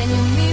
Can you meet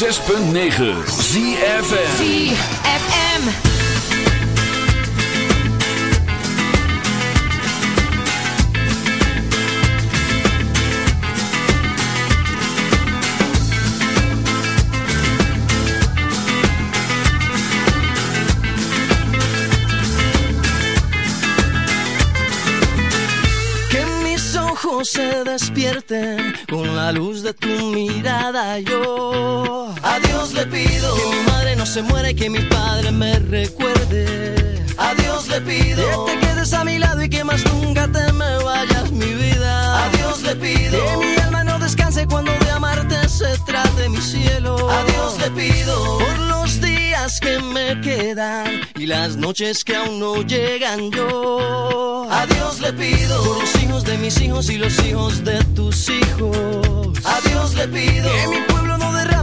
106.9 ZFM ZFM se despierten con la luz de tu mirada yo pido que mi madre no se muera y que mi padre me recuerde. A Dios le pido que te quedes a mi lado y que más nunca te me vayas, mi vida. A Dios le pido que mi alma no descanse cuando de amarte se trate mi cielo. A Dios le pido por los días que me quedan y las noches que aún no llegan yo. A Dios le pido por los hijos de mis hijos y los hijos de tus hijos. A Dios le pido que mi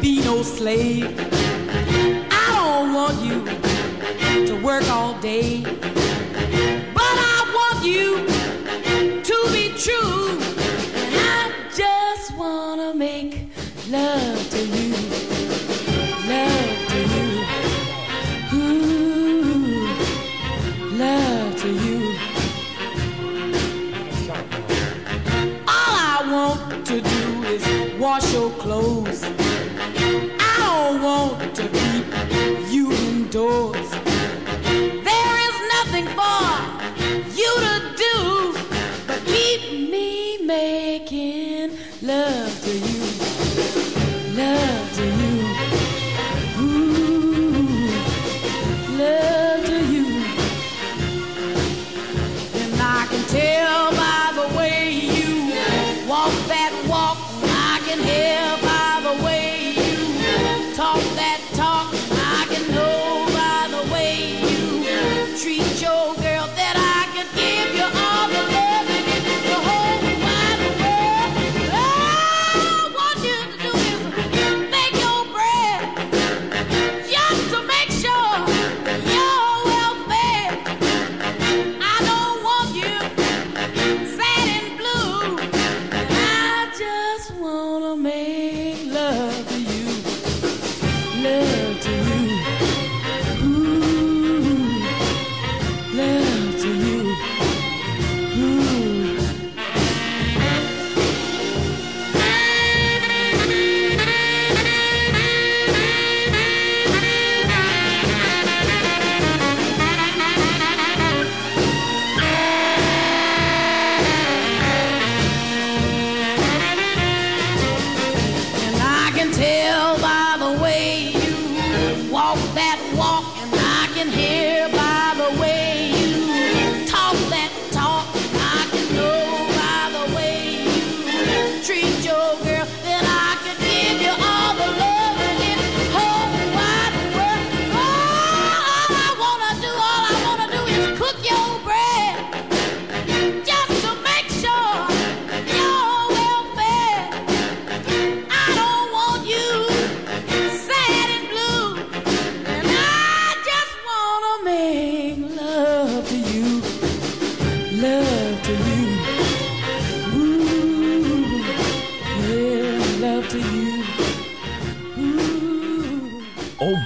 be no slave. I don't want you to work all day. But I want you to be true. And I just wanna make love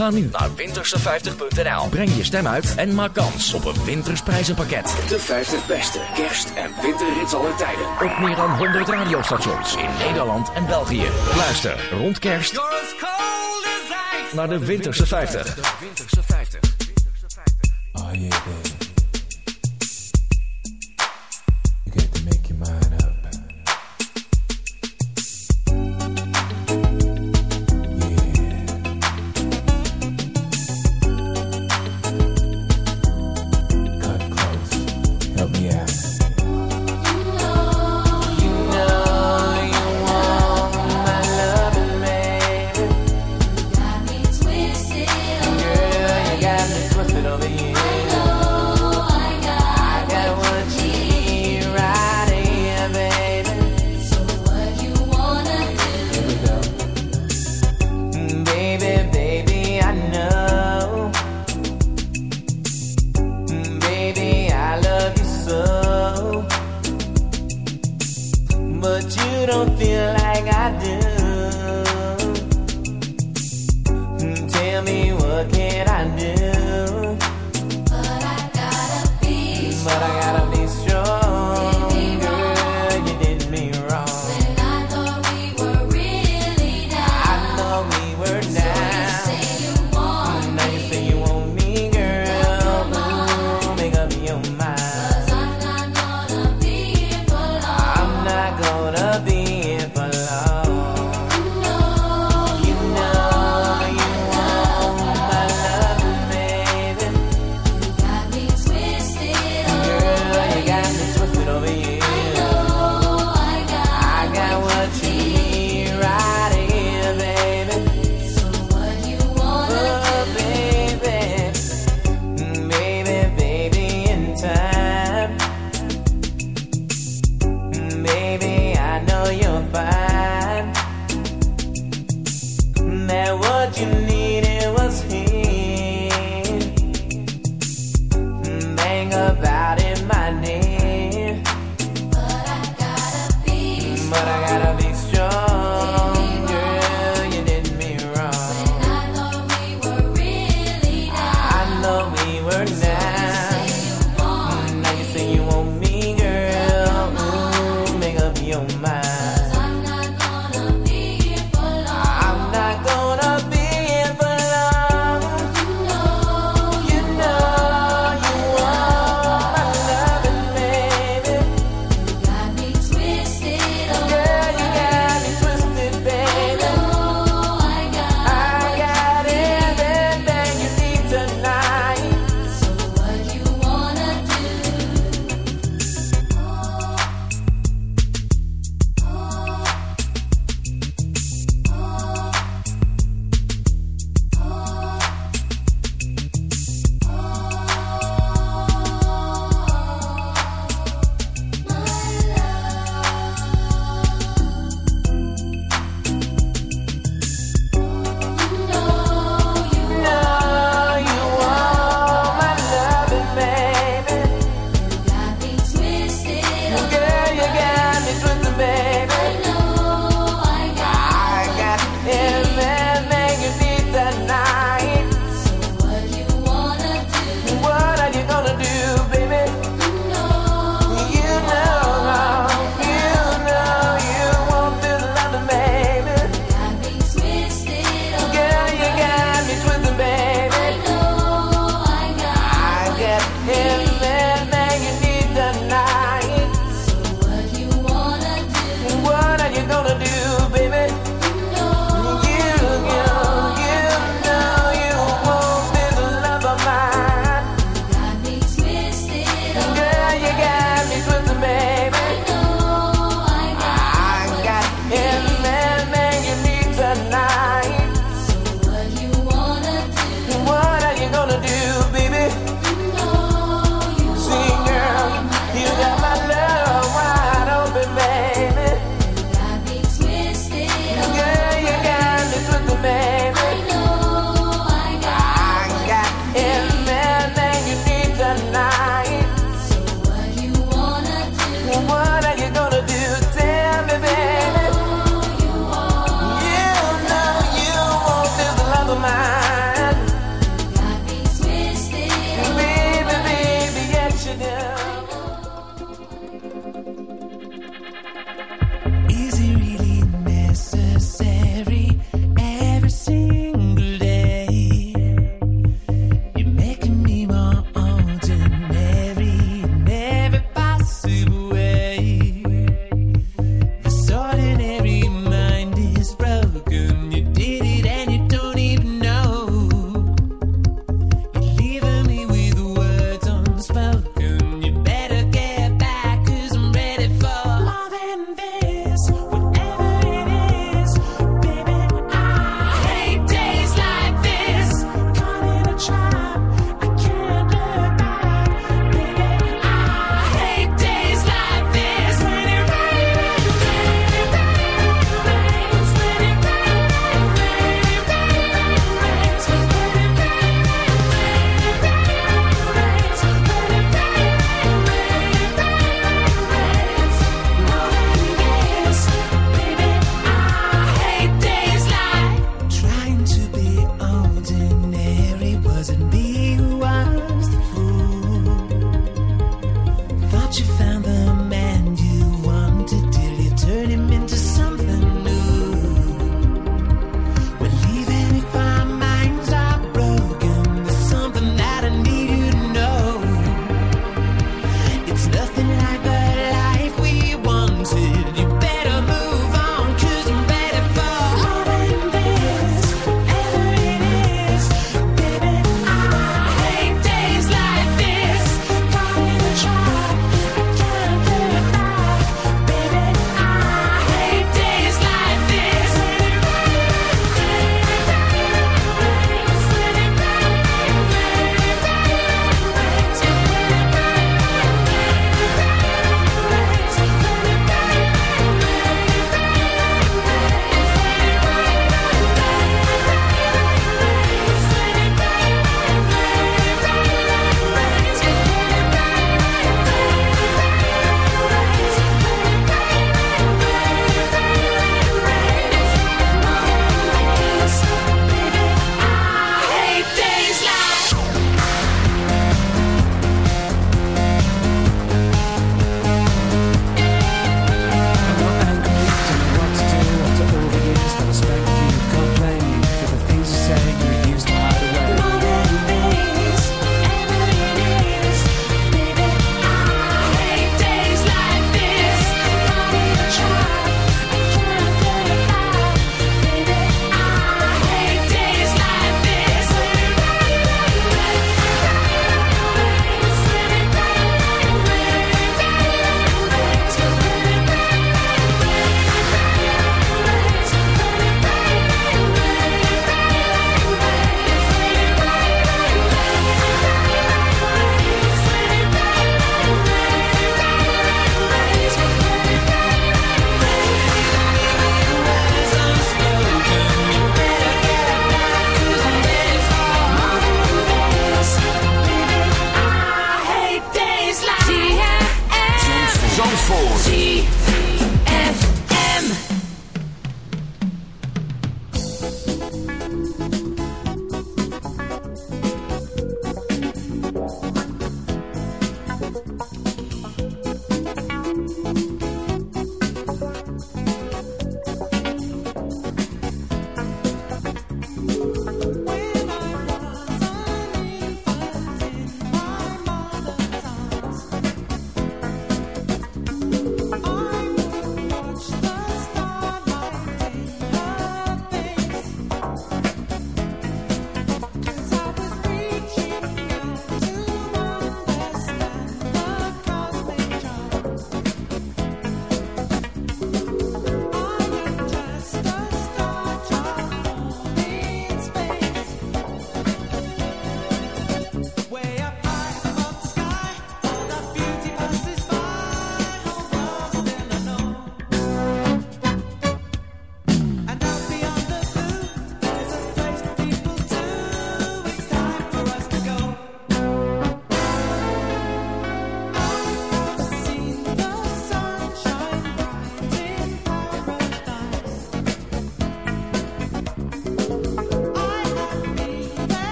Ga nu naar winterse50.nl. Breng je stem uit en maak kans op een wintersprijzenpakket. De 50 beste kerst- en winterhits aller tijden. Op meer dan 100 radiostations in Nederland en België. Luister rond kerst naar de Winterse 50. De Winterse 50. Oh yeah,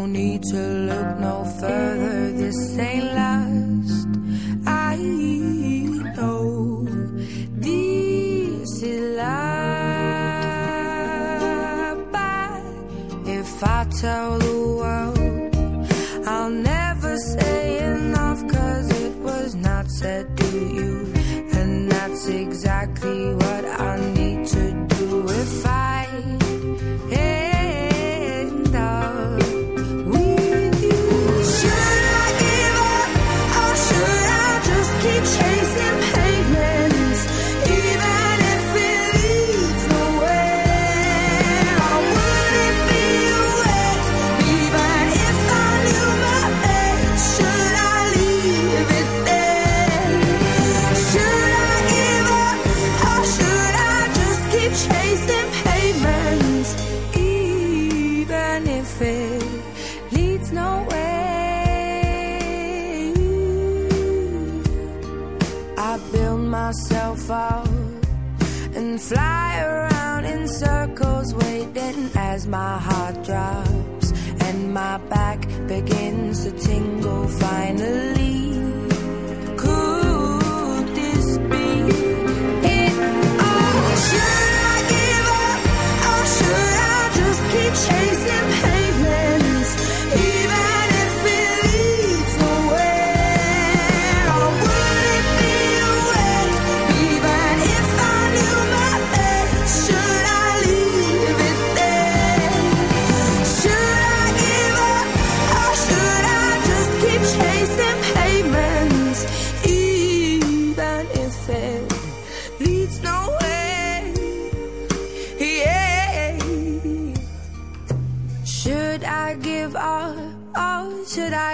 No need to look no further, this ain't last. I know this is love. But if I tell the world, I'll never say enough, cause it was not said to you. And that's exactly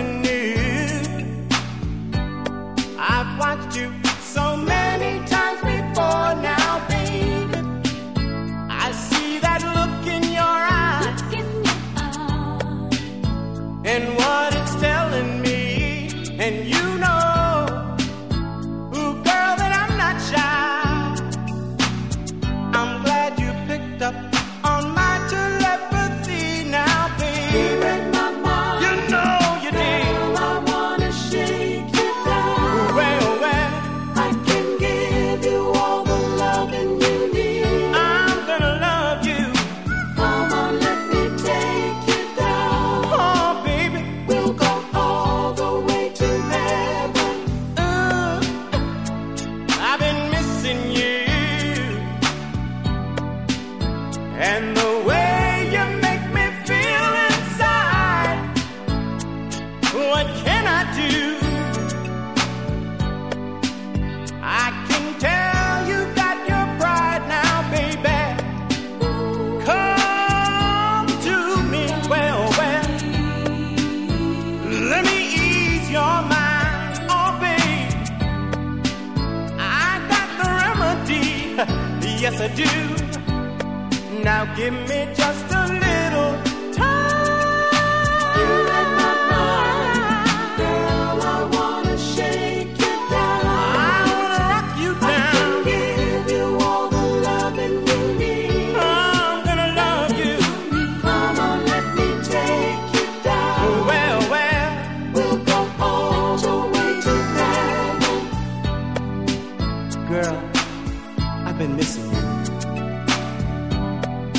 new. I've watched you so many.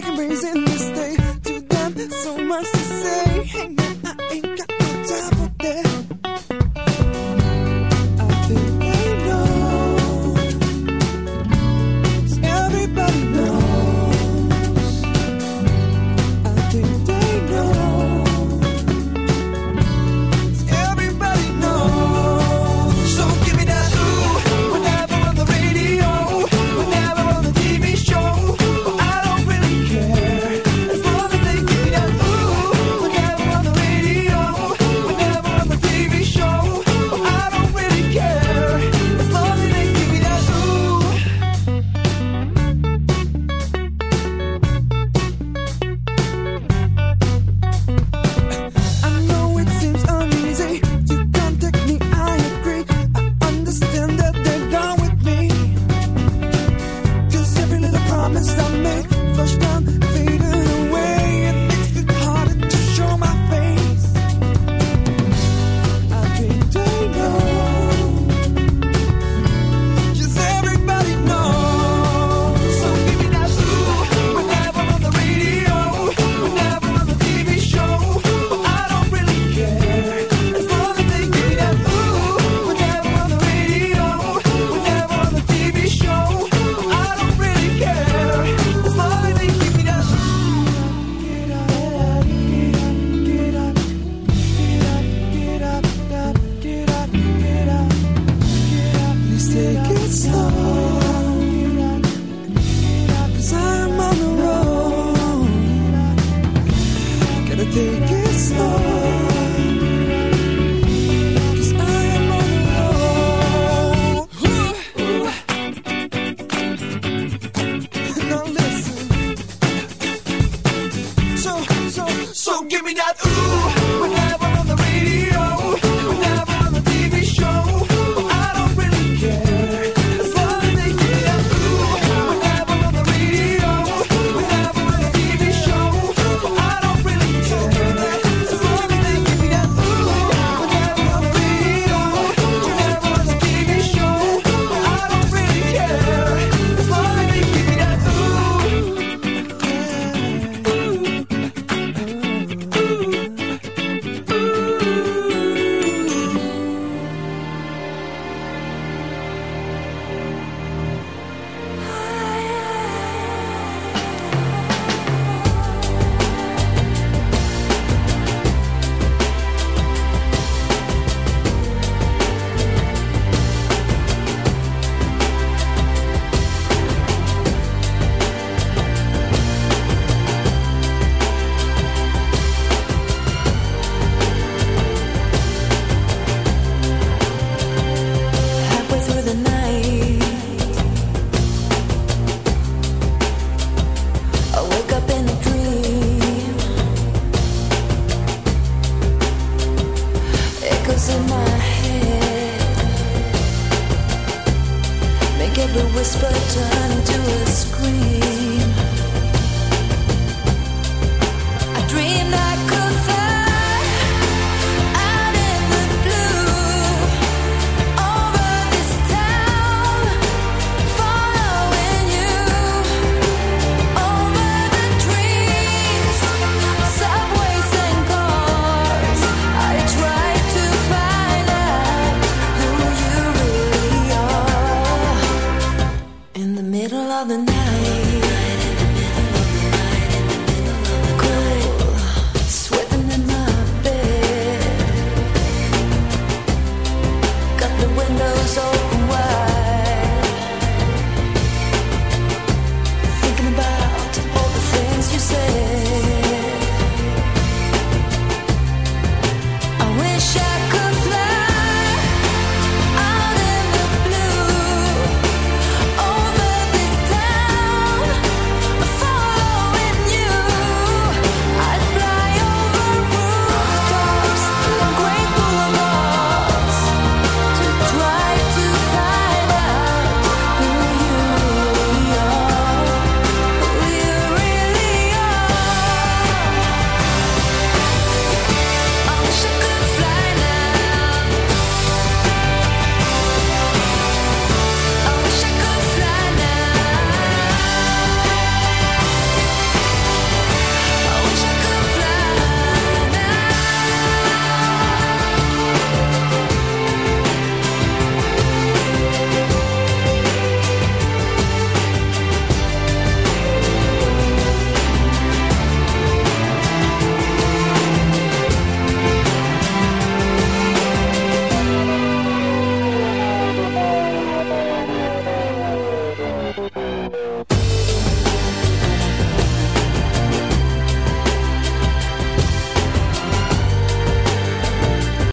like I'm raising this